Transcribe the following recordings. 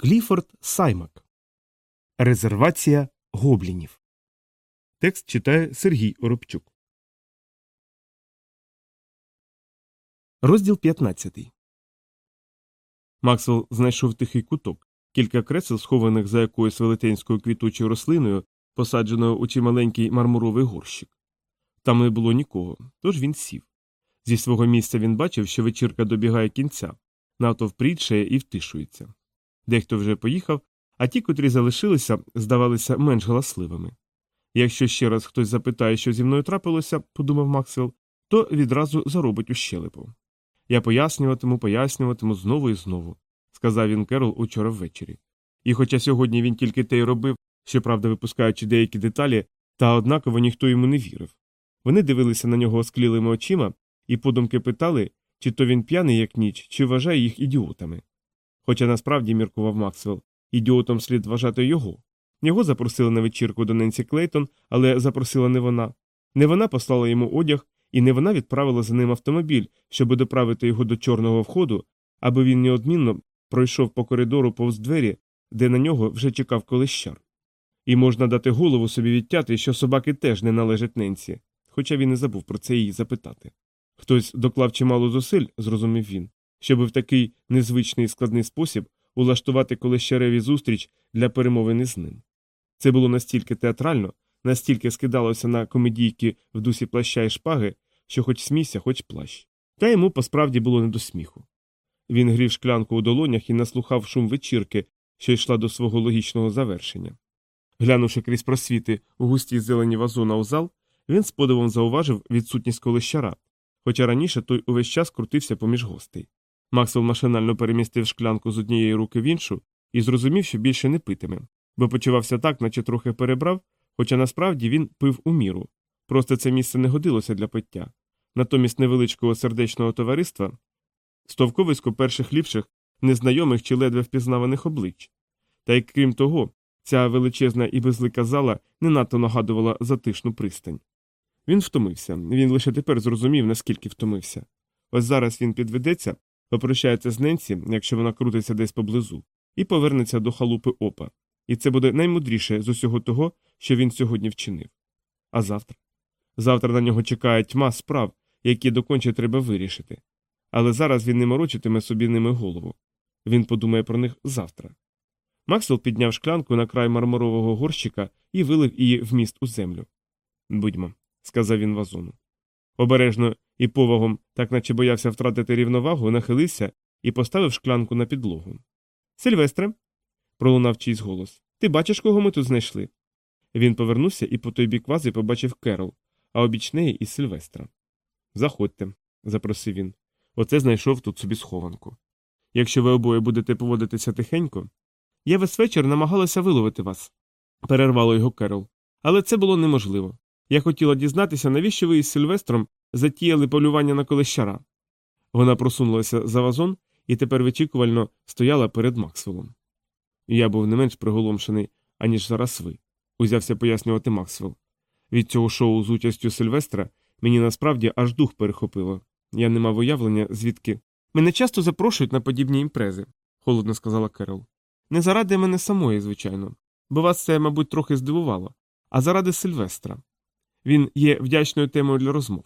Кліфорд Саймак. Резервація гоблінів. Текст читає Сергій Оробчук. Розділ 15. Максвелл знайшов тихий куток, кілька кресел, схованих за якоюсь велетенською квітучою рослиною, посадженою у чималенький мармуровий горщик. Там не було нікого, тож він сів. Зі свого місця він бачив, що вечірка добігає кінця, натовп прідшає і втишується. Дехто вже поїхав, а ті, котрі залишилися, здавалися менш галасливими. Якщо ще раз хтось запитає, що зі мною трапилося, подумав Максвелл, то відразу заробить у щелепу. Я пояснюватиму, пояснюватиму знову і знову, сказав він Керол учора ввечері. І хоча сьогодні він тільки те й робив, щоправда, випускаючи деякі деталі, та однаково ніхто йому не вірив. Вони дивилися на нього осклілими очима і подумки питали, чи то він п'яний, як ніч, чи вважає їх ідіотами. Хоча насправді, міркував Максвелл, ідіотом слід вважати його. Його запросили на вечірку до Ненсі Клейтон, але запросила не вона. Не вона послала йому одяг, і не вона відправила за ним автомобіль, щоб доправити його до чорного входу, аби він неодмінно пройшов по коридору повз двері, де на нього вже чекав колищар. І можна дати голову собі відтяти, що собаки теж не належать Ненсі, хоча він і забув про це її запитати. Хтось доклав чимало зусиль, зрозумів він, щоб в такий незвичний і складний спосіб улаштувати колищареві зустріч для перемовини з ним. Це було настільки театрально, настільки скидалося на комедійки в дусі плаща і шпаги, що хоч смійся, хоч плащ. Та йому посправді було не до сміху. Він грів шклянку у долонях і наслухав шум вечірки, що йшла до свого логічного завершення. Глянувши крізь просвіти у густій зелені вазона у зал, він з подивом зауважив відсутність колищара, хоча раніше той увесь час крутився поміж гостей. Максвелл машинально перемістив шклянку з однієї руки в іншу і зрозумів, що більше не питиме, бо почувався так, наче трохи перебрав, хоча насправді він пив у міру. Просто це місце не годилося для пиття. Натомість невеличкого сердечного товариства стовковисько перших ліпших, незнайомих чи ледве впізнаваних облич. Та й крім того, ця величезна і безлика зала не надто нагадувала затишну пристань. Він втомився, він лише тепер зрозумів, наскільки втомився. Ось зараз він підведеться, попрощається з Ненсі, якщо вона крутиться десь поблизу, і повернеться до халупи опа. І це буде наймудріше з усього того, що він сьогодні вчинив. А завтра? Завтра на нього чекає тьма справ, які доконче треба вирішити. Але зараз він не морочитиме собі ними голову. Він подумає про них завтра. Максвелл підняв шклянку на край мармурового горщика і вилив її в міст у землю. Будьмо, сказав він вазону. Обережно і повагом, так наче боявся втратити рівновагу, нахилився і поставив шклянку на підлогу. Сильвестре, пролунав чийсь голос. Ти бачиш, кого ми тут знайшли? Він повернувся і по той бік вази побачив Керол, а обіч неї і Сильвестра. Заходьте, запросив він. Оце знайшов тут собі схованку. Якщо ви обоє будете поводитися тихенько. Я весь вечір намагалася виловити вас, перервало його Керол. Але це було неможливо. Я хотіла дізнатися, навіщо ви із Сильвестром затіяли полювання на колещара. Вона просунулася за вазон і тепер вичікувально стояла перед Максвеллом. Я був не менш приголомшений, аніж зараз ви, узявся пояснювати Максвелл. Від цього шоу з участю Сильвестра мені насправді аж дух перехопило. Я не мав уявлення, звідки. Мене часто запрошують на подібні імпрези, холодно сказала Керол. Не заради мене самої, звичайно, бо вас це, мабуть, трохи здивувало, а заради Сильвестра. Він є вдячною темою для розмов.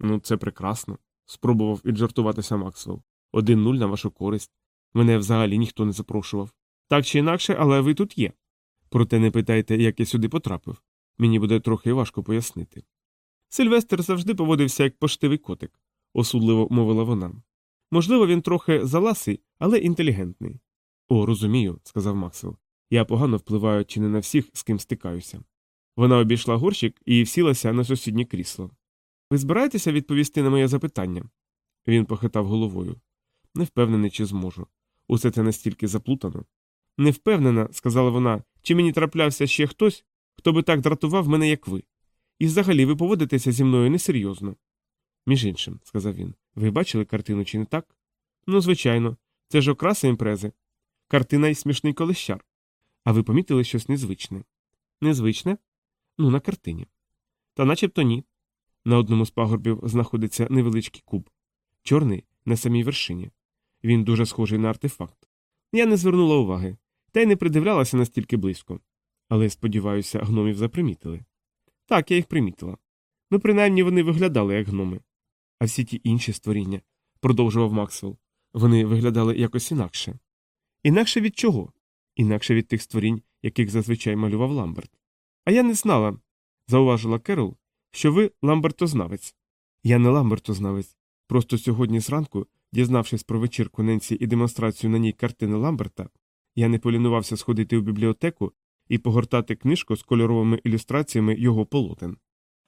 Ну, це прекрасно, спробував віджартуватися Максвелл. Один нуль на вашу користь. Мене взагалі ніхто не запрошував. Так чи інакше, але ви тут є. Проте не питайте, як я сюди потрапив. Мені буде трохи важко пояснити. Сильвестр завжди поводився як поштивий котик, осудливо мовила вона. Можливо, він трохи заласий, але інтелігентний. О, розумію, сказав Максвелл. Я погано впливаю чи не на всіх, з ким стикаюся. Вона обійшла горщик і сілася на сусіднє крісло. Ви збираєтеся відповісти на моє запитання? Він похитав головою. Не впевнений, чи зможу. Усе це настільки заплутано. Не впевнена, сказала вона, чи мені траплявся ще хтось, хто би так дратував мене, як ви. І взагалі ви поводитеся зі мною несерйозно. Між іншим, сказав він, ви бачили картину, чи не так? Ну, звичайно, це ж окраса імпрези. Картина і смішний колещар. А ви помітили щось незвичне? Незвичне? Ну, на картині. Та начебто ні. На одному з пагорбів знаходиться невеличкий куб, чорний на самій вершині. Він дуже схожий на артефакт. Я не звернула уваги, та й не придивлялася настільки близько. Але, сподіваюся, гномів запримітили. Так, я їх примітила. Ну, принаймні вони виглядали як гноми. А всі ті інші створіння, продовжував Максвелл, вони виглядали якось інакше. Інакше від чого? Інакше від тих створінь, яких зазвичай малював Ламберт. А я не знала, зауважила Керол, що ви ламбертознавець. Я не ламбертознавець. Просто сьогодні зранку, дізнавшись про вечірку Ненсі і демонстрацію на ній картини Ламберта, я не полінувався сходити у бібліотеку і погортати книжку з кольоровими ілюстраціями його полотен.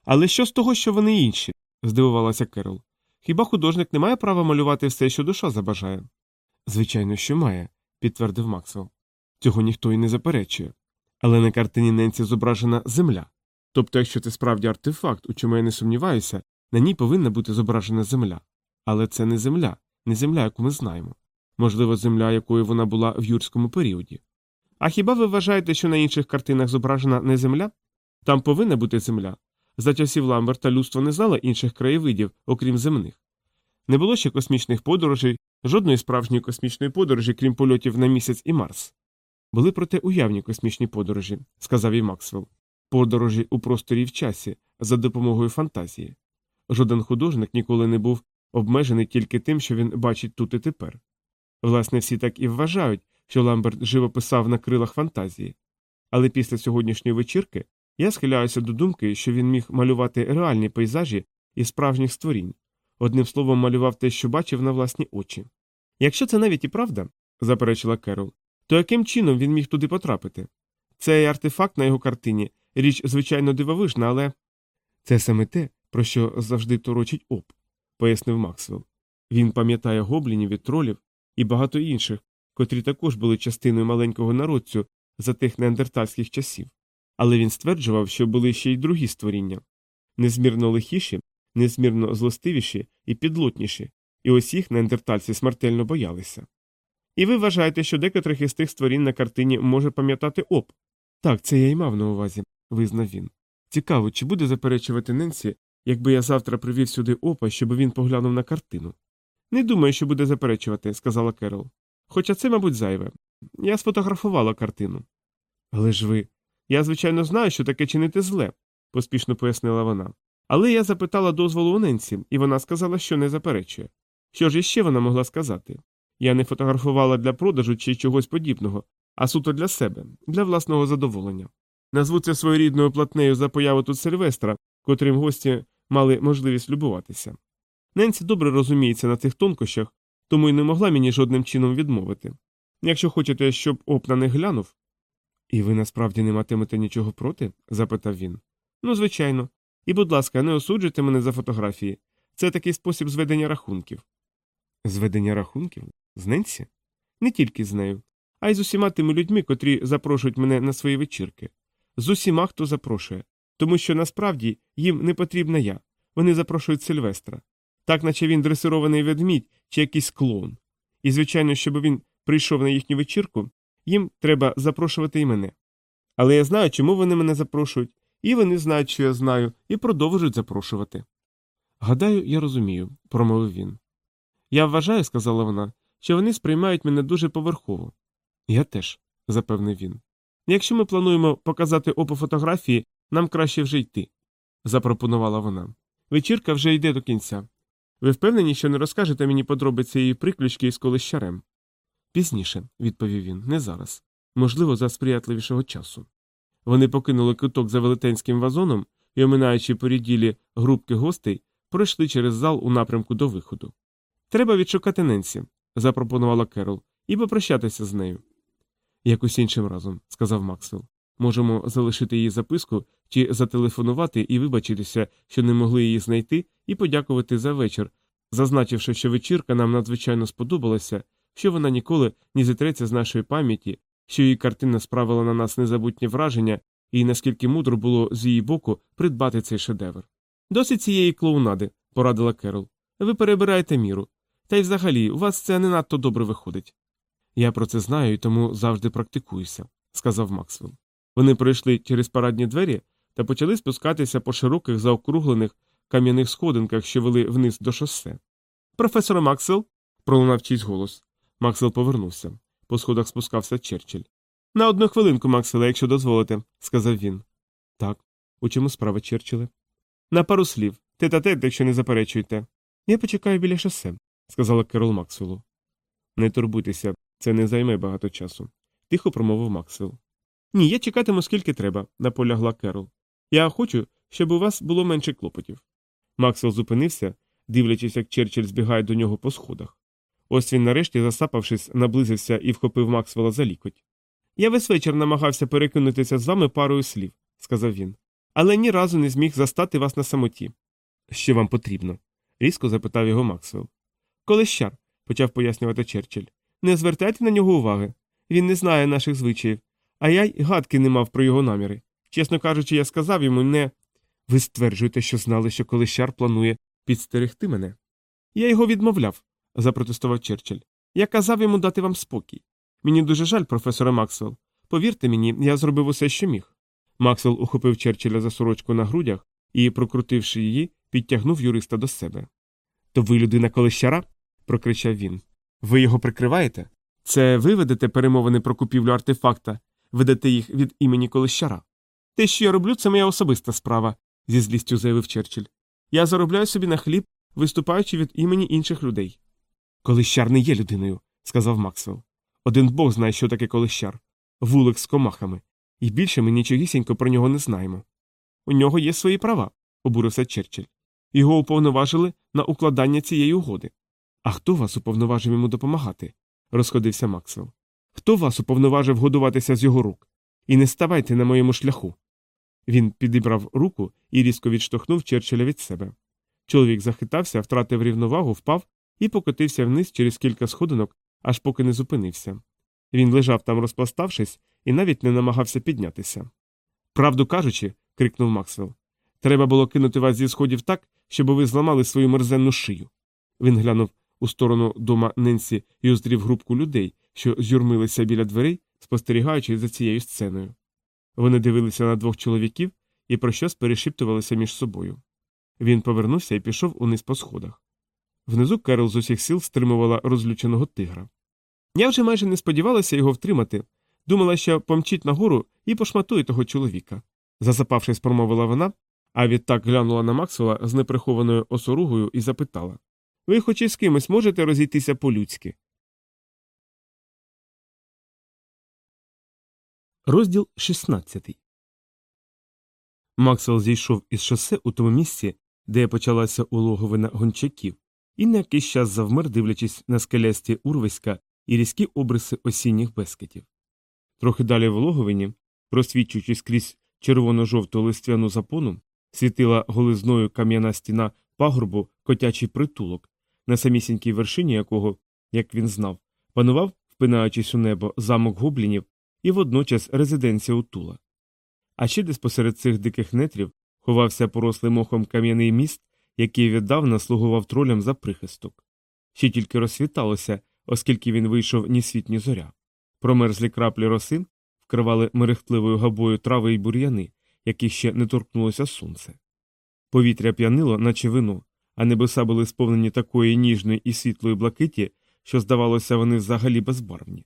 Але що з того, що вони інші? здивувалася Керол. Хіба художник не має права малювати все, що душа забажає? Звичайно, що має, підтвердив Максвелл. Цього ніхто і не заперечує. Але на картині Ненсі зображена земля. Тобто, якщо це справді артефакт, у чому я не сумніваюся, на ній повинна бути зображена земля. Але це не земля, не земля, яку ми знаємо. Можливо, земля, якою вона була в юрському періоді. А хіба ви вважаєте, що на інших картинах зображена не земля? Там повинна бути земля. За часів Ламберта людство не знало інших краєвидів, окрім земних. Не було ще космічних подорожей, жодної справжньої космічної подорожі, крім польотів на місяць і Марс. Були проте уявні космічні подорожі, сказав і Максвелл. Подорожі у просторі в часі, за допомогою фантазії. Жоден художник ніколи не був обмежений тільки тим, що він бачить тут і тепер. Власне, всі так і вважають, що Ламберт живописав на крилах фантазії. Але після сьогоднішньої вечірки я схиляюся до думки, що він міг малювати реальні пейзажі і справжніх створінь, одним словом, малював те, що бачив на власні очі. Якщо це навіть і правда, заперечила Керол, то яким чином він міг туди потрапити? Цей артефакт на його картині річ, звичайно, дивовижна, але це саме те, про що завжди торочить оп, пояснив Максвелл. Він пам'ятає гоблінів і тролів і багато інших, котрі також були частиною маленького народцю за тих неандертальських часів. Але він стверджував, що були ще й другі створіння незмірно лихіші, незмірно злостивіші і підлотніші, і ось їх неандертальці смертельно боялися. І ви вважаєте, що декотрих із тих створінь на картині може пам'ятати оп? Так, це я й мав на увазі, визнав він. Цікаво, чи буде заперечувати Ненсі, якби я завтра привів сюди опа, щоб він поглянув на картину. Не думаю, що буде заперечувати, сказала Керол. Хоча це, мабуть, зайве. Я сфотографувала картину. Але ж ви. Я, звичайно, знаю, що таке чинити зле, поспішно пояснила вона. Але я запитала дозволу у Ненсі, і вона сказала, що не заперечує. Що ж іще вона могла сказати? Я не фотографувала для продажу чи чогось подібного, а суто для себе, для власного задоволення. Назву це своєрідною платнею за появу тут Сильвестра, котрим гості мали можливість любуватися. Ненсі добре розуміється на цих тонкощах, тому й не могла мені жодним чином відмовити. Якщо хочете, щоб оп на них глянув. І ви насправді не матимете нічого проти? запитав він. Ну, звичайно. І, будь ласка, не осуджуйте мене за фотографії. Це такий спосіб зведення рахунків. Зведення рахунків? З Ненсі? Не тільки з нею, а й з усіма тими людьми, котрі запрошують мене на свої вечірки. З усіма, хто запрошує. Тому що насправді їм не потрібна я. Вони запрошують Сильвестра. Так, наче він дресирований ведмідь чи якийсь клоун. І, звичайно, щоб він прийшов на їхню вечірку, їм треба запрошувати і мене. Але я знаю, чому вони мене запрошують, і вони знають, що я знаю, і продовжують запрошувати. Гадаю, я розумію, промовив він. Я вважаю, сказала вона, що вони сприймають мене дуже поверхово. Я теж, запевнив він. Якщо ми плануємо показати опу фотографії, нам краще вже йти, запропонувала вона. Вечірка вже йде до кінця. Ви впевнені, що не розкажете мені подробиці її приключки із колищарем? Пізніше, відповів він, не зараз. Можливо, за сприятливішого часу. Вони покинули куток за велетенським вазоном і, оминаючи поріділі групки гостей, пройшли через зал у напрямку до виходу. Треба відшукати Ненсі, запропонувала Керол, і попрощатися з нею. Якось іншим разом, сказав Максвелл. Можемо залишити її записку чи зателефонувати і вибачитися, що не могли її знайти, і подякувати за вечір, зазначивши, що вечірка нам надзвичайно сподобалася, що вона ніколи не зітреться з нашої пам'яті, що її картина справила на нас незабутні враження, і наскільки мудро було з її боку придбати цей шедевр. Досить цієї клоунади, порадила Керол. Ви перебираєте міру. Та й взагалі у вас це не надто добре виходить. Я про це знаю і тому завжди практикуюся, сказав Максвелл. Вони пройшли через парадні двері та почали спускатися по широких заокруглених кам'яних сходинках, що вели вниз до шосе. Професор Максвелл? пролунав чийсь голос. Максвелл повернувся. по сходах спускався Черчилль. На одну хвилинку, Максвеле, якщо дозволите, сказав він. Так, у чому справа, Черчилле? На пару слів. Те та те, якщо не заперечуєте. Я почекаю біля шосе, сказала Керол Максвеллу. Не турбуйтеся, це не займе багато часу, тихо промовив Максвелл. Ні, я чекатиму скільки треба, наполягла Керол. Я хочу, щоб у вас було менше клопотів. Максвелл зупинився, дивлячись, як Черчилль збігає до нього по сходах. Ось він, нарешті, засапавшись, наблизився і вхопив Максвелла за лікоть. Я весь вечір намагався перекинутися з вами парою слів, сказав він, але ні разу не зміг застати вас на самоті. Що вам потрібно? різко запитав його Максвелл. Колещар, почав пояснювати Черчилль. Не звертайте на нього уваги. Він не знає наших звичаїв, а я й гадки не мав про його наміри. Чесно кажучи, я сказав йому не. Ви стверджуєте, що знали, що Колещар планує підстерегти мене. Я його відмовляв, запротестував Черчилль. Я казав йому дати вам спокій. Мені дуже жаль, професоре Максвелл. Повірте мені, я зробив усе, що міг. Максвелл ухопив Черчилля за сорочку на грудях і, прокрутивши її, підтягнув юриста до себе. То ви людина колищара? прокричав він. Ви його прикриваєте? Це ви ведете перемовини про купівлю артефакта, ведете їх від імені колищара. Те, що я роблю, це моя особиста справа, зі злістю заявив Черчилль. Я заробляю собі на хліб, виступаючи від імені інших людей. Колищар не є людиною, сказав Максвелл. Один бог знає, що таке колищар, вулик з комахами, і більше ми нічогісінько про нього не знаємо. У нього є свої права, обурився Черчилль. Його уповноважили на укладання цієї угоди. А хто вас уповноважив йому допомагати? розходився Максвелл. Хто вас уповноважив годуватися з його рук? І не ставайте на моєму шляху. Він підібрав руку і різко відштовхнув Черчилля від себе. Чоловік захитався, втратив рівновагу, впав і покотився вниз через кілька сходинок, аж поки не зупинився. Він лежав там, розпластавшись, і навіть не намагався піднятися. Правду кажучи, крикнув Максвелл, треба було кинути вас зі сходів так, щоб ви зламали свою мерзенну шию. Він глянув у сторону дома Ненсі і уздрів групку людей, що зюрмилися біля дверей, спостерігаючи за цією сценою. Вони дивилися на двох чоловіків і про щось перешіптувалися між собою. Він повернувся і пішов униз по сходах. Внизу Керол з усіх сил стримувала розлюченого тигра. Я вже майже не сподівалася його втримати, думала, що помчить нагору і пошматує того чоловіка. Засапавшись, промовила вона, а відтак глянула на Максвелла з неприхованою осоругою і запитала Ви хоч із кимось можете розійтися по-людськи? Розділ 16 Максвелл зійшов із шосе у тому місці, де почалася улоговина гончаків, і на якийсь час завмер, дивлячись на скелясті урвиська і різкі обриси осінніх безкитів. Трохи далі в улоговині, просвічуючись крізь червоно-жовту листвяну запону, світила голизною кам'яна стіна пагорбу котячий притулок, на самісінькій вершині якого, як він знав, панував, впинаючись у небо, замок гоблінів і водночас резиденція Утула. А ще десь посеред цих диких нетрів ховався порослий мохом кам'яний міст, який віддавна слугував тролям за прихисток. Ще тільки розсвіталося, оскільки він вийшов ні світ, ні зоря. Промерзлі краплі роси вкривали мерехтливою габою трави й бур'яни, які ще не торкнулося сонце. Повітря п'янило, наче вино, а небеса були сповнені такої ніжної і світлої блакиті, що, здавалося, вони взагалі безбарвні.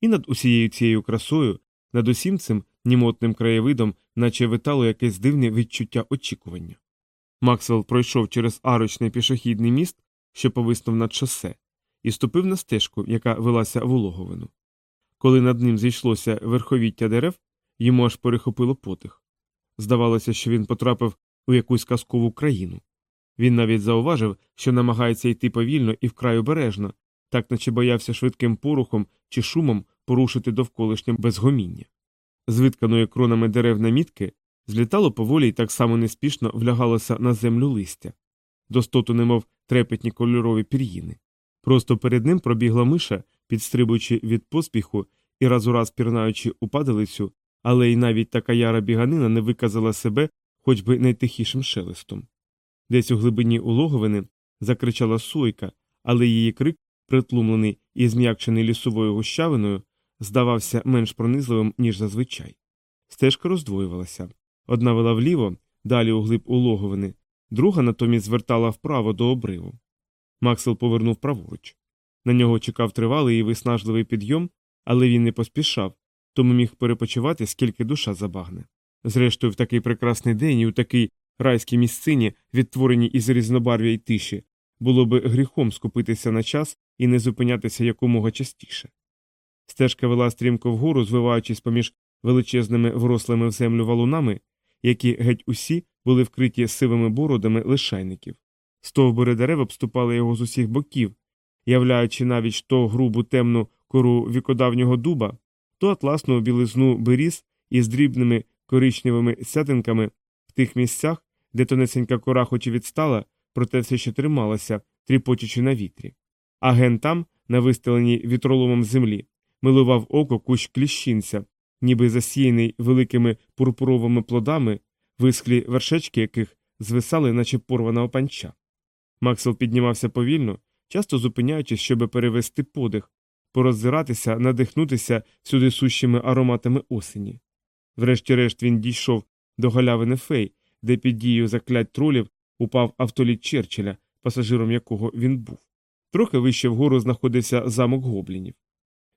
І над усією цією красою, над усім цим німотним краєвидом, наче витало якесь дивне відчуття очікування. Максвелл пройшов через арочний пішохідний міст, що повиснув над шосе, і ступив на стежку, яка велася в улоговину. Коли над ним зійшлося верховіття дерев, йому аж перехопило потих. Здавалося, що він потрапив у якусь казкову країну. Він навіть зауважив, що намагається йти повільно і вкрай обережно, так наче боявся швидким порухом чи шумом порушити довколишнє безгоміння. З витканої кронами дерев намітки злітало поволі і так само неспішно влягалося на землю листя, достоту, немов трепетні кольорові пір'їни. Просто перед ним пробігла миша, підстрибуючи від поспіху і раз у раз пірнаючи у падалицю, але й навіть така яра біганина не виказала себе хоч би найтихішим шелестом. Десь у глибині улоговини закричала сойка, але її крик, притлумлений і зм'якчений лісовою гущавиною, здавався менш пронизливим, ніж зазвичай. Стежка роздвоювалася. Одна вела вліво, далі у глиб улоговини, друга натомість звертала вправо до обриву. Максел повернув праворуч. На нього чекав тривалий і виснажливий підйом, але він не поспішав, тому міг перепочивати, скільки душа забагне. Зрештою, в такий прекрасний день і у такій райській місцині, відтвореній із різнобарв'я й тиші, було би гріхом скупитися на час і не зупинятися якомога частіше. Стежка вела стрімко вгору, звиваючись поміж величезними врослими в землю валунами, які геть усі були вкриті сивими бородами лишайників. Стовбури дерев обступали його з усіх боків, являючи навіть то грубу темну кору вікодавнього дуба, то атласну білизну беріз із дрібними коричневими сятинками тих місцях, де тонесенька кора хоч і відстала, проте все ще трималася, тріпочучи на вітрі. А ген там, на вистеленій вітроломом землі, милував око кущ кліщинця, ніби засіяний великими пурпуровими плодами, висклі вершечки яких звисали, наче порвана опанча. Максвелл піднімався повільно, часто зупиняючись, щоб перевести подих, пороззиратися, надихнутися сюди сущими ароматами осені. Врешті-решт він дійшов до галявини фей, де під дією заклять тролів упав автоліт Черчилля, пасажиром якого він був. Трохи вище вгору знаходився замок гоблінів.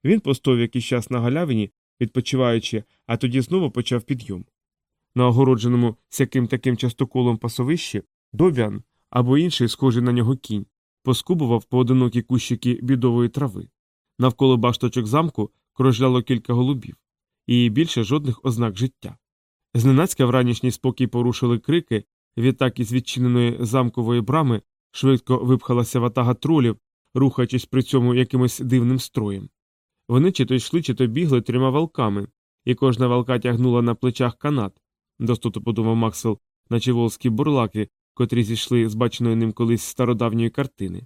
Він постов якийсь час на галявині, відпочиваючи, а тоді знову почав підйом. На огородженому сяким таким частоколом пасовищі Добян або інший, схожий на нього кінь, поскубував поодинокі кущики бідової трави. Навколо башточок замку кружляло кілька голубів, і більше жодних ознак життя. Зненацька вранішній спокій порушили крики, відтак із відчиненої замкової брами швидко випхалася ватага тролів, рухаючись при цьому якимось дивним строєм. Вони чи то йшли, чи то бігли трьома валками, і кожна валка тягнула на плечах канат, достото подумав Максвелл, наче волзькі бурлаки, котрі зійшли з баченої ним колись стародавньої картини.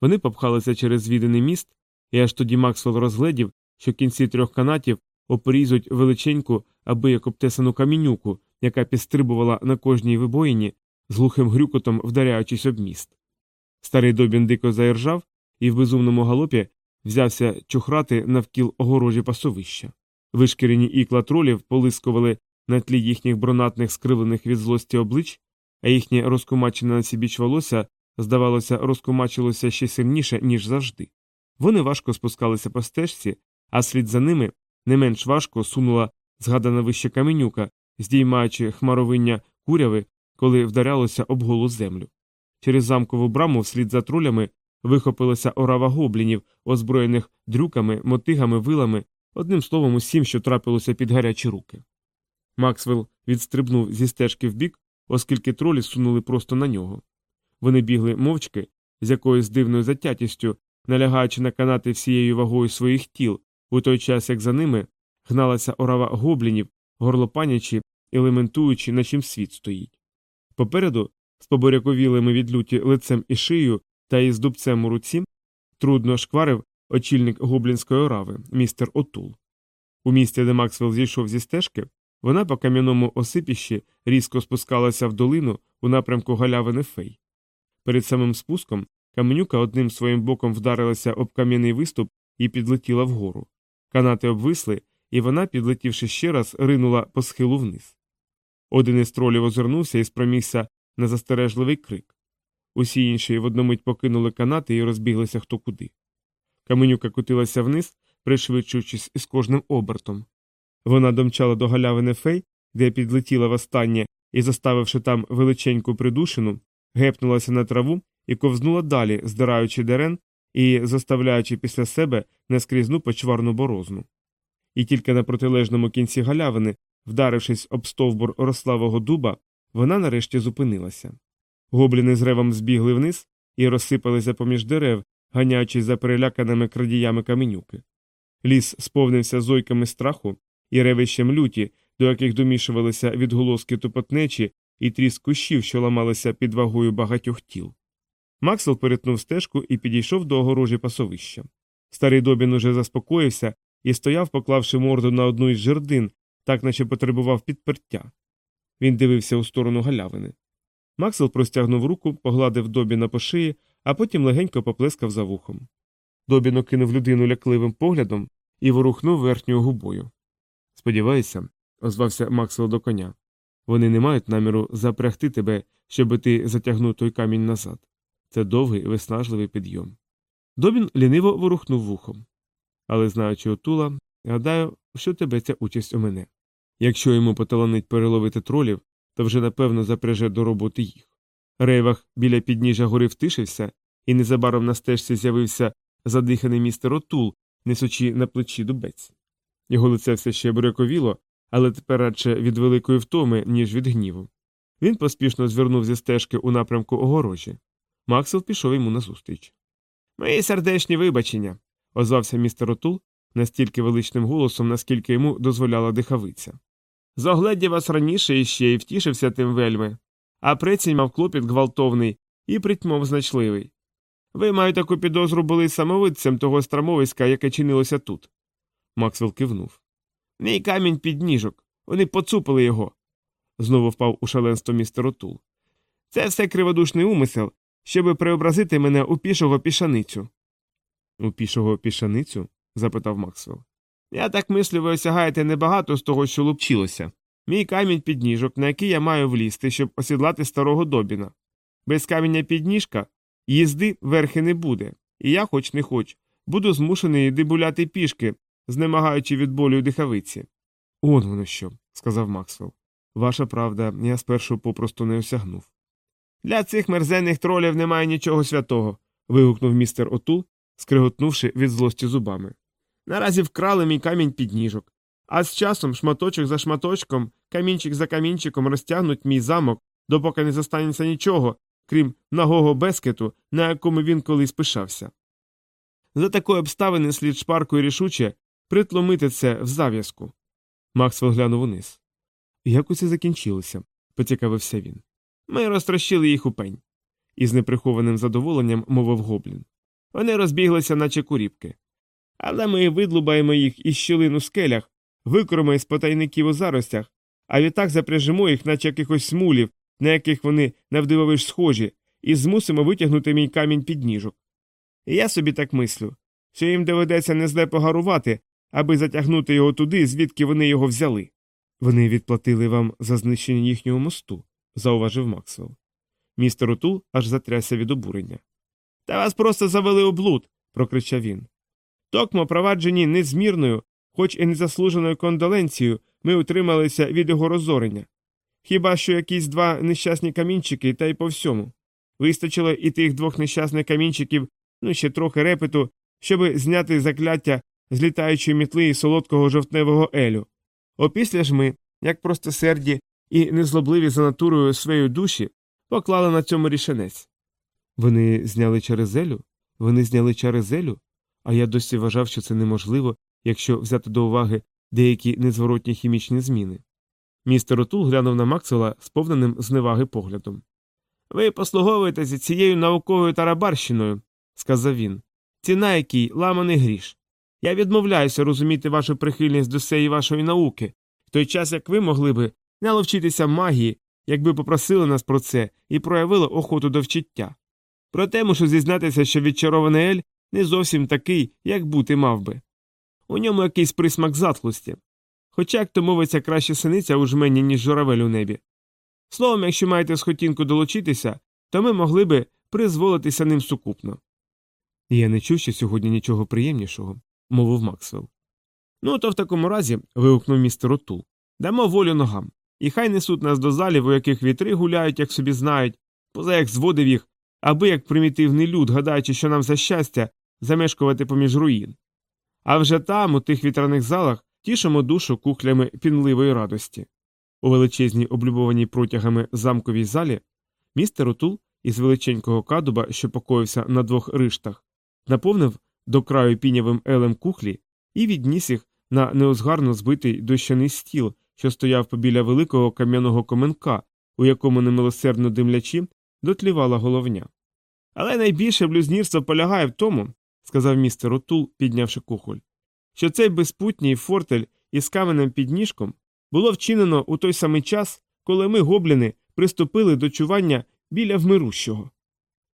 Вони попхалися через звідений міст, і аж тоді Максвелл розгледів, що кінці трьох канатів опорізують величеньку, аби як обтесану камінюку, яка підстрибувала на кожній вибоїні, з глухим грюкотом вдаряючись об міст. Старий добін дико заіржав і в безумному галопі взявся чухрати навкіл огорожі пасовища. Вишкірені ікла тролів полискували на тлі їхніх бронатних скривлених від злості облич, а їхнє розкумачене на сібіч волосся, здавалося, розкумачилося ще сильніше, ніж завжди. Вони важко спускалися по стежці, а слід за ними не менш важко сунула згадана вище каменюка, здіймаючи хмаровиння куряви, коли вдарялося об голу землю. Через замкову браму вслід за тролями вихопилася орава гоблінів, озброєних дрюками, мотигами, вилами, одним словом, усім, що трапилося під гарячі руки. Максвелл відстрибнув зі стежки вбік, оскільки тролі сунули просто на нього. Вони бігли мовчки, з якоюсь дивною затятістю, налягаючи на канати всією вагою своїх тіл, у той час як за ними гналася орава гоблінів, горлопанячи і лементуючи, на чим світ стоїть. Попереду, з поборяковілими від люті лицем і шиєю та із дубцем у руці, трудно шкварив очільник гоблінської орави, містер Отул. У місті, де Максвелл зійшов зі стежки, вона по кам'яному осипіщі різко спускалася в долину у напрямку галявини фей. Перед самим спуском каменюка одним своїм боком вдарилася об кам'яний виступ і підлетіла вгору. Канати обвисли, і вона, підлетівши ще раз, ринула по схилу вниз. Один із тролів озирнувся і спромігся на застережливий крик. Усі інші в одну мить покинули канати і розбіглися хто куди. Каменюка котилася вниз, пришвидшуючись із кожним обертом. Вона домчала до галявини фей, де підлетіла востаннє і, заставивши там величеньку придушину, гепнулася на траву і ковзнула далі, здираючи дерен і заставляючи після себе нескрізну почварну борозну. І тільки на протилежному кінці галявини, вдарившись об стовбур рославого дуба, вона нарешті зупинилася. Гобліни з ревом збігли вниз і розсипалися поміж дерев, ганяючись за переляканими крадіями каменюки. Ліс сповнився зойками страху і ревищем люті, до яких домішувалися відголоски тупотнечі і тріск кущів, що ламалися під вагою багатьох тіл. Максвелл перетнув стежку і підійшов до огорожі пасовища. Старий добін уже заспокоївся і стояв, поклавши морду на одну із жердин, так наче потребував підпертя. Він дивився у сторону галявини. Максвелл простягнув руку, погладив добіна по шиї, а потім легенько поплескав за вухом. Добін окинув людину лякливим поглядом і ворухнув верхньою губою. Сподіваюся, озвався Максвелл до коня. Вони не мають наміру запрягти тебе, щоби ти затягнув той камінь назад. Це довгий виснажливий підйом. Добін ліниво ворухнув вухом. Але знаючи отула, гадаю, що тебе ця участь у мене. Якщо йому поталанить переловити тролів, то вже напевно запряже до роботи їх. Рейвах біля підніжжя гори втишився, і незабаром на стежці з'явився задиханий містер Отул, несучи на плечі дубець. Його лице все ще буряковіло, але тепер радше від великої втоми, ніж від гніву. Він поспішно звернув зі стежки у напрямку огорожі. Максвелл пішов йому назустріч. Мої сердечні вибачення, озвався містер Отул настільки величним голосом, наскільки йому дозволяла дихавиця. Загледів вас раніше іще і втішився тим вельми, а прецінь мав клопіт гвалтовний і притьмов значливий. Ви, маю таку підозру, були самовидцем того страмовиська, яке чинилося тут. Максвелл кивнув. Мій камінь під ніжок. Вони поцупили його. Знову впав у шаленство містер Отул. Це все криводушний умисел, щоби преобразити мене у пішого пішаницю. У пішого пішаницю? запитав Максвелл. Я так мислю, ви осягаєте небагато з того, що лупчилося. Мій камінь підніжок, на який я маю влізти, щоб осідлати старого добіна. Без каміння підніжка їзди верхи не буде, і я, хоч не хоч, буду змушений дибуляти пішки, знемагаючи від болю у дихавиці. Он воно що, сказав Максвелл. Ваша правда, я спершу попросту не осягнув. Для цих мерзенних тролів немає нічого святого. вигукнув містер Отул, скриготнувши від злості зубами. Наразі вкрали мій камінь підніжок, а з часом, шматочок за шматочком, камінчик за камінчиком розтягнуть мій замок, допоки не зостанеться нічого, крім нагого безкету, на якому він колись пишався. За такої обставини слід шпарко і рішуче притломити це в зав'язку. Максвелл глянув униз. Як усе закінчилося? поцікавився він. Ми розтрощили їх у пень. Із неприхованим задоволенням мовив гоблін. Вони розбіглися, наче куріпки. Але ми видлубаємо їх із щілин у скелях, викромо із потайників у заростях, а відтак запряжемо їх, наче якихось смулів, на яких вони навдивовиш схожі, і змусимо витягнути мій камінь під ніжок. Я собі так мислю, що їм доведеться не зле погарувати, аби затягнути його туди, звідки вони його взяли. Вони відплатили вам за знищення їхнього мосту, зауважив Максвелл. Містер Отул аж затрясся від обурення. Та вас просто завели у блуд, прокричав він. Токмо, проваджені незмірною, хоч і незаслуженою кондоленцією, ми утрималися від його розорення. Хіба що якісь два нещасні камінчики, та й по всьому. Вистачило і тих двох нещасних камінчиків, ну ще трохи репету, щоби зняти закляття з літаючої мітли і солодкого жовтневого елю. Опісля ж ми, як простосерді і незлобливі за натурою своєї душі, поклали на цьому рішенець. Вони зняли через елю? Вони зняли через елю? А я досі вважав, що це неможливо, якщо взяти до уваги деякі незворотні хімічні зміни. Містер Отул глянув на Максвелла сповненим зневаги поглядом. Ви послуговуєтеся цією науковою тарабарщиною, сказав він, ціна якій ламаний гріш. Я відмовляюся розуміти вашу прихильність до сеї вашої науки, в той час як ви могли би наловчитися магії, якби попросили нас про це і проявили охоту до вчиття. Проте мушу зізнатися, що відчарований Ель не зовсім такий, як бути мав би. У ньому якийсь присмак затлості. Хоча, як то мовиться, краще синиця у жмені, ніж журавель у небі. Словом, якщо маєте схотінку долучитися, то ми могли би призволитися ним сукупно. Я не чув, що сьогодні нічого приємнішого, мовив Максвелл. Ну, то в такому разі, вигукнув містер Отул, дамо волю ногам, і хай несуть нас до залів, у яких вітри гуляють, як собі знають, поза як зводив їх, аби як примітивний люд, гадаючи, що нам за щастя замешкувати поміж руїн. А вже там, у тих вітряних залах, тішимо душу кухлями пінливої радості. У величезній облюбованій протягами замковій залі містер Отул із величенького кадуба, що покоївся на двох риштах, наповнив до краю пінявим елем кухлі і відніс їх на неозгарно збитий дощаний стіл, що стояв побіля великого кам'яного коменка, у якому немилосердно димлячі дотлівала головня. Але найбільше блюзнірство полягає в тому, сказав містер Отул, піднявши кухоль, що цей безпутній фортель із каменем під ніжком було вчинено у той самий час, коли ми, гобліни, приступили до чування біля вмирущого.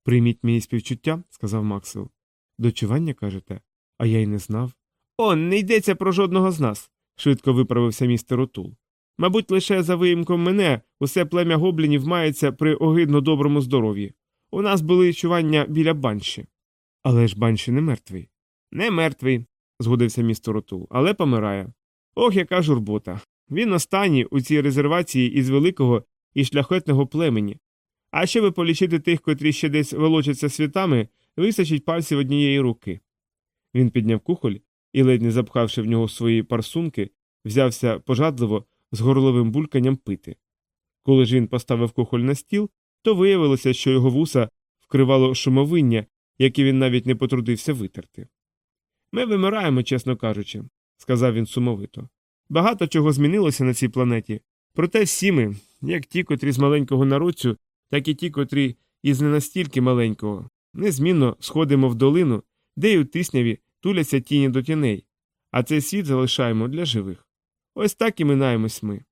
Прийміть мої співчуття, сказав Максвелл. Дочування, кажете, а я й не знав. О, не йдеться про жодного з нас, швидко виправився містер Отул. Мабуть, лише за виїмком мене усе плем'я гоблінів мається при огидно доброму здоров'ї. У нас були чування біля банші. Але ж банші не мертвий. Не мертвий. згодився містер Отул, але помирає. Ох, яка журбота. Він останній у цій резервації із великого і шляхетного племені. А щоби полічити тих, котрі ще десь волочаться світами, вистачить пальців однієї руки. Він підняв кухоль і, ледь не запхавши в нього свої парсунки, взявся пожадливо з горловим бульканням пити. Коли ж він поставив кухоль на стіл, то виявилося, що його вуса вкривало шумовиння, яке він навіть не потрудився витерти. Ми вимираємо, чесно кажучи, сказав він сумовито. Багато чого змінилося на цій планеті, проте всі ми, як ті, котрі з маленького народцю, так і ті, котрі із не настільки маленького, незмінно сходимо в долину, де й у тисняві туляться тіні до тіней, а цей світ залишаємо для живих. Ось так і минаємось ми.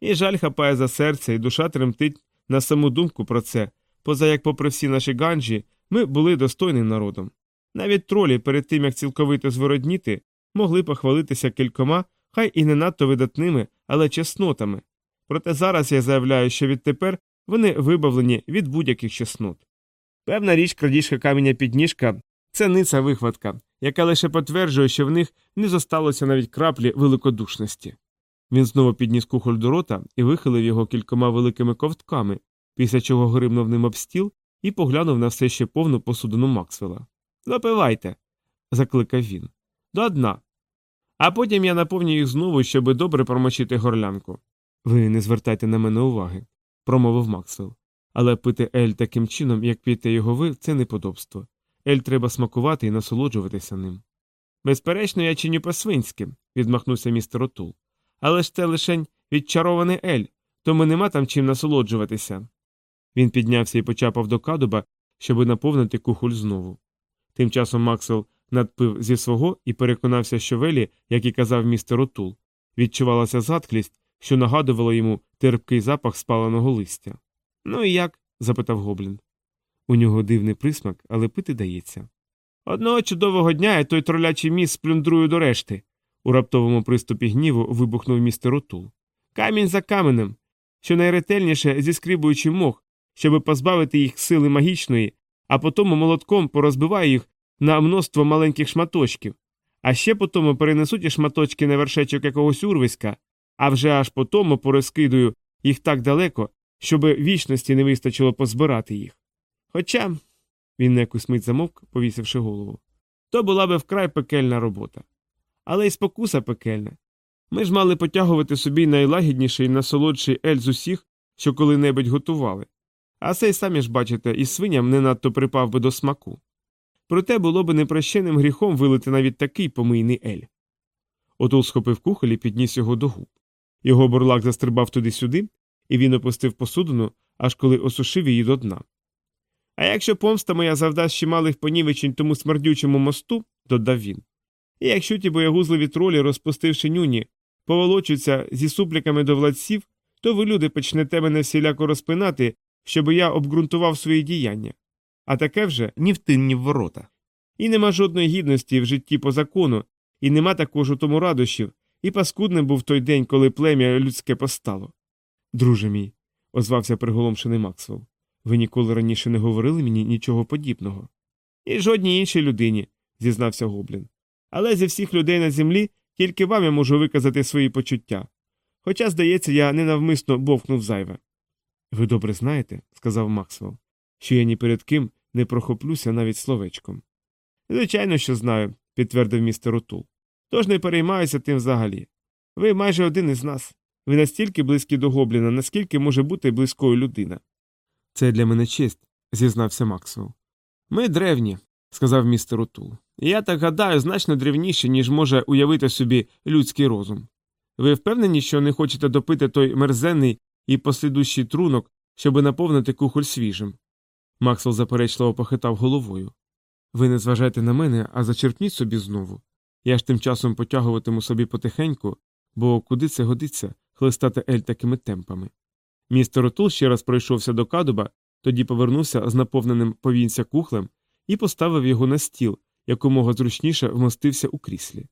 І жаль хапає за серце, і душа тремтить на саму думку про це, поза як, попри всі наші ганджі, ми були достойним народом. Навіть тролі, перед тим як цілковито звородніти, могли похвалитися кількома, хай і не надто видатними, але чеснотами. Проте зараз я заявляю, що відтепер вони вибавлені від будь-яких чеснот. Певна річ, крадіжка каменя підніжка це ниця вихватка, яка лише потверджує, що в них не зосталося навіть краплі великодушності. Він знову підніс кухоль до рота і вихилив його кількома великими ковтками, після чого гримнув ним об стіл і поглянув на все ще повну посудину Максвелла. Запивайте, закликав він. До дна. А потім я наповню їх знову, щоби добре промочити горлянку. Ви не звертайте на мене уваги, промовив Максвелл. Але пити Ель таким чином, як п'єте його ви, це неподобство. Ель треба смакувати і насолоджуватися ним. Безперечно, я чиню по-свинськи, відмахнувся містер Отул. Але ж це лишень відчарований Ель, тому нема там чим насолоджуватися. Він піднявся і почапав до кадуба, щоби наповнити кухоль знову. Тим часом Максвелл надпив зі свого і переконався, що в елі, як і казав містер Отул, відчувалася затклість, що нагадувала йому терпкий запах спаленого листя. Ну і як? запитав гоблін. У нього дивний присмак, але пити дається. Одного чудового дня я той тролячий міст сплюндрую до решти. У раптовому приступі гніву вибухнув містер Отул. Камінь за каменем, що найретельніше зіскрібуючи мох, щоби позбавити їх сили магічної, а потому молотком порозбиваю їх на множство маленьких шматочків, а ще потому перенесу ті шматочки на вершечок якогось урвиська, а вже аж потому порозкидую їх так далеко, щоб вічності не вистачило позбирати їх. Хоча. він на якусь мить замовк, повісивши голову. То була би вкрай пекельна робота. Але й спокуса пекельна. Ми ж мали потягувати собі найлагідніший і насолодший ель з усіх, що коли-небудь готували. А цей самі ж бачите, і свиням не надто припав би до смаку. Проте було б непрощеним гріхом вилити навіть такий помийний ель. Отул схопив кухоль і підніс його до губ. Його бурлак застрибав туди-сюди, і він опустив посудину, аж коли осушив її до дна. А якщо помста моя завдасть чималих понівечень тому смердючому мосту, додав він. І якщо ті боягузливі тролі, розпустивши нюні, поволочуться зі супліками до владців, то ви, люди, почнете мене всіляко розпинати, щоб я обґрунтував свої діяння. А таке вже ні в тин, ні в ворота. І нема жодної гідності в житті по закону, і нема також у тому радощів, і паскудним був той день, коли плем'я людське постало. Друже мій, озвався приголомшений Максвелл. Ви ніколи раніше не говорили мені нічого подібного. І жодній іншій людині, зізнався Гоблін. Але зі всіх людей на землі тільки вам я можу виказати свої почуття. Хоча, здається, я ненавмисно бовкнув зайве. Ви добре знаєте, сказав Максвелл, що я ні перед ким не прохоплюся навіть словечком. Звичайно, що знаю, підтвердив містер Отул. Тож не переймаюся тим взагалі. Ви майже один із нас. Ви настільки близькі до гобліна, наскільки може бути близькою людина. Це для мене честь, зізнався Максвелл. Ми древні, сказав містер Отул. І я так гадаю, значно древніші, ніж може уявити собі людський розум. Ви впевнені, що не хочете допити той мерзенний і послідущий трунок, щоби наповнити кухоль свіжим? Максвелл заперечливо похитав головою. Ви не зважайте на мене, а зачерпніть собі знову. Я ж тим часом потягуватиму собі потихеньку, бо куди це годиться хлистати ель такими темпами. Містер Отул ще раз пройшовся до кадуба, тоді повернувся з наповненим повінця кухлем і поставив його на стіл, якомога зручніше вмостився у кріслі.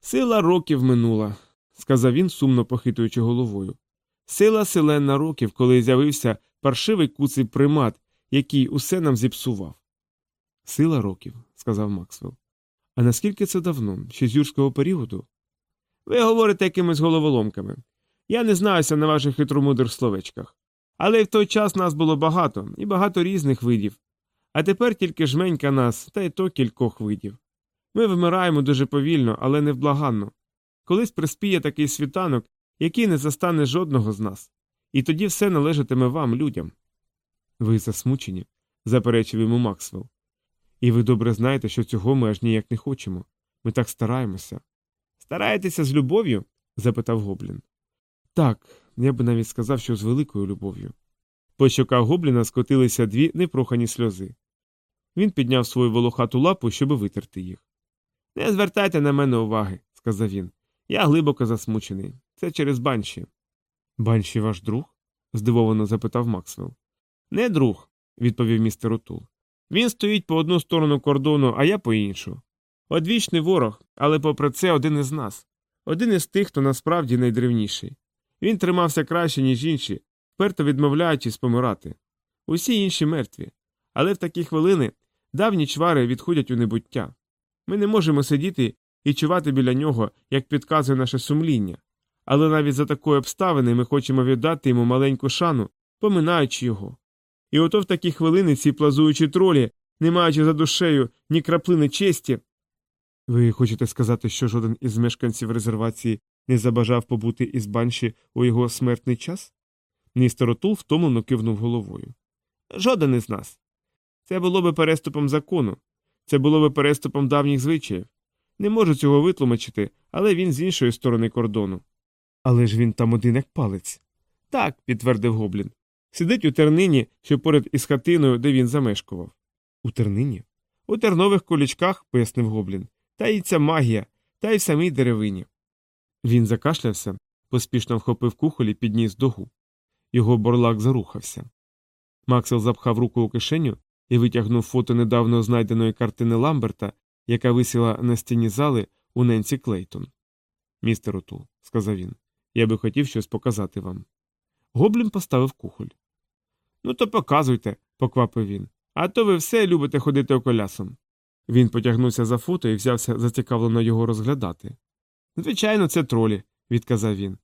Сила років минула, сказав він, сумно похитуючи головою. Сила селенна років, коли з'явився паршивий куций примат, який усе нам зіпсував. Сила років, сказав Максвелл. А наскільки це давно? Ще з юрського періоду? Ви говорите якимись головоломками. Я не знаюся на ваших хитромудрих словечках. Але й в той час нас було багато, і багато різних видів. А тепер тільки жменька нас, та й то кількох видів. Ми вмираємо дуже повільно, але невблаганно. Колись приспіє такий світанок, який не застане жодного з нас. І тоді все належатиме вам, людям. Ви засмучені, заперечив йому Максвелл. І ви добре знаєте, що цього ми аж ніяк не хочемо. Ми так стараємося. Стараєтеся з любов'ю? запитав Гоблін. Так, я би навіть сказав, що з великою любов'ю. По щоках гобліна скотилися дві непрохані сльози. Він підняв свою волохату лапу, щоб витерти їх. Не звертайте на мене уваги, сказав він. Я глибоко засмучений. Це через банші. Банші ваш друг? здивовано запитав Максвелл. Не друг, відповів містер Отул. Він стоїть по одну сторону кордону, а я по іншу. Одвічний ворог, але попри це один із нас. Один із тих, хто насправді найдревніший. Він тримався краще, ніж інші, вперто відмовляючись помирати. Усі інші мертві. Але в такі хвилини давні чвари відходять у небуття. Ми не можемо сидіти і чувати біля нього, як підказує наше сумління. Але навіть за такої обставини ми хочемо віддати йому маленьку шану, поминаючи його. І ото в такі хвилини ці плазуючі тролі, не маючи за душею ні краплини честі. Ви хочете сказати, що жоден із мешканців резервації не забажав побути із банші у його смертний час? Містер Отул втомлено кивнув головою. Жоден із нас. Це було би переступом закону, це було би переступом давніх звичаїв. Не можу цього витлумачити, але він з іншої сторони кордону. Але ж він там один як палець. Так, підтвердив Гоблін. Сидить у тернині, що поряд із хатиною, де він замешкував. У тернині? У тернових колючках, пояснив Гоблін. Та й ця магія, та й в самій деревині. Він закашлявся, поспішно вхопив кухоль і підніс до губ. Його борлак зарухався. Максел запхав руку у кишеню і витягнув фото недавно знайденої картини Ламберта, яка висіла на стіні зали у Ненсі Клейтон. Містер Отул, сказав він, я би хотів щось показати вам. Гоблін поставив кухоль. Ну, то показуйте, поквапив він. А то ви все любите ходити околясом. Він потягнувся за фото і взявся зацікавлено його розглядати. Звичайно, це тролі, відказав він.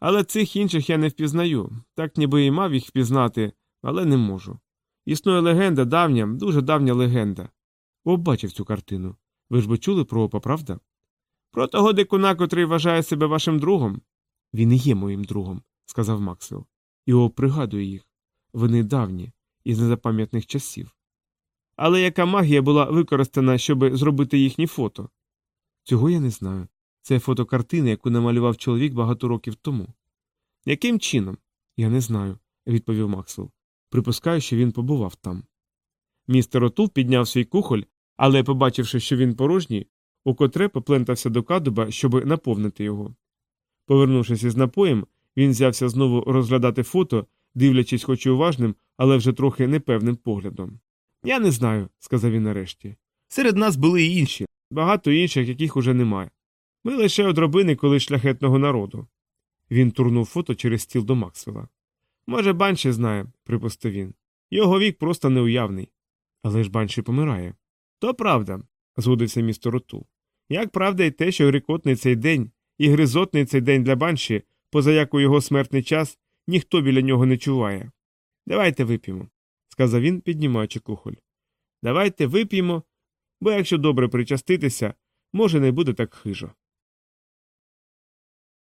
Але цих інших я не впізнаю, так ніби і мав їх впізнати, але не можу. Існує легенда давня, дуже давня легенда. О, цю картину. Ви ж би чули про опа, правда? Про того дикуна, котрий вважає себе вашим другом. Він і є моїм другом, сказав Максвелл. І о, пригадує їх. Вони давні, із незапам'ятних часів. Але яка магія була використана, щоб зробити їхні фото? Цього я не знаю. Це фотокартина, яку намалював чоловік багато років тому. Яким чином? Я не знаю, відповів Максвелл. Припускаю, що він побував там. Містер Отул підняв свій кухоль, але, побачивши, що він порожній, укотре поплентався до кадуба, щоб наповнити його. Повернувшись із напоєм, він взявся знову розглядати фото, дивлячись, хоч і уважним, але вже трохи непевним поглядом. Я не знаю, сказав він нарешті. Серед нас були й інші, багато інших, яких уже немає. Ми лише одробини колись шляхетного народу. Він турнув фото через стіл до Максвелла. Може, банші знає, припустив він. Його вік просто неуявний. Але ж банші помирає. То правда, згодився містер Ротул. Як правда й те, що грикотний цей день і гризотний цей день для банші, поза як у його смертний час ніхто біля нього не чуває. Давайте вип'ємо, сказав він, піднімаючи кухоль. Давайте вип'ємо, бо якщо добре причаститися, може, не буде так хижо.